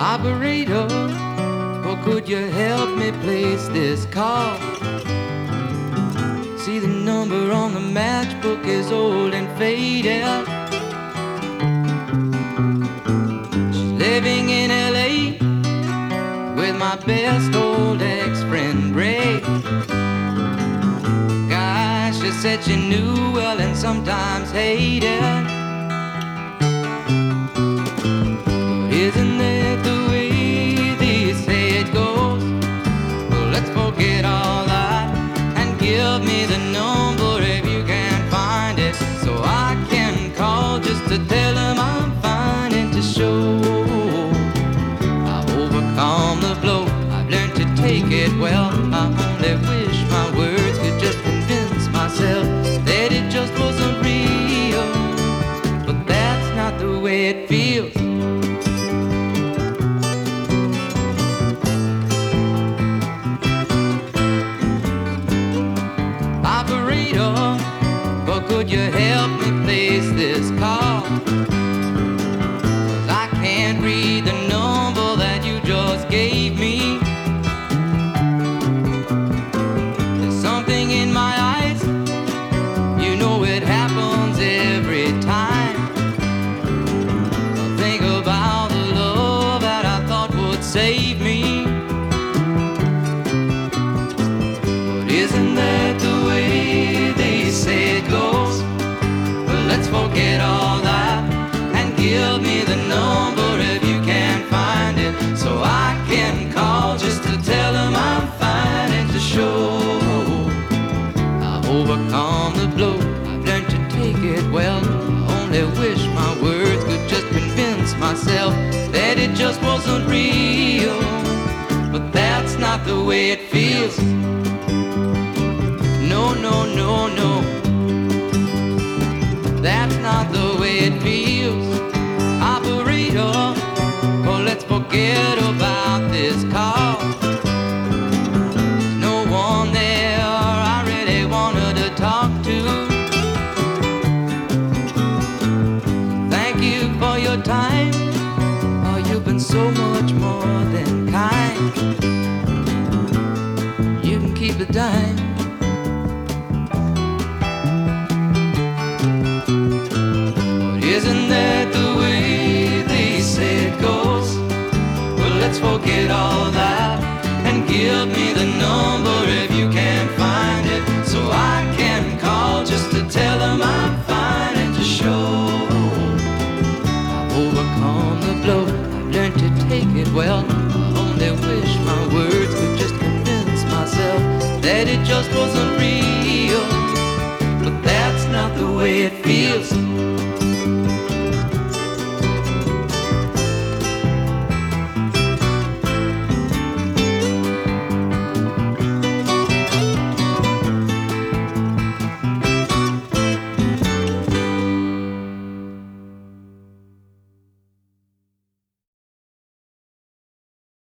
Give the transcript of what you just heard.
Operator, or could you help me place this call? See the number on the matchbook is old and faded. She's living in LA with my best old ex-friend Ray. Gosh, she said she knew well and sometimes hated. To tell them I'm fine and to show I've overcome the blow. I've learned to take it well. I only wish my words could just convince myself that it just wasn't real, but that's not the way it feels. Gave me. There's something in my eyes, you know it happens every time. I think about the love that I thought would save me. I've the blow. I've learned to take it well. I only wish my words could just convince myself that it just wasn't real, but that's not the way it feels. No, no, no, no. That's not the time. Oh, you've been so much more than kind. You can keep the dime. Well. I only wish my words could just convince myself that it just wasn't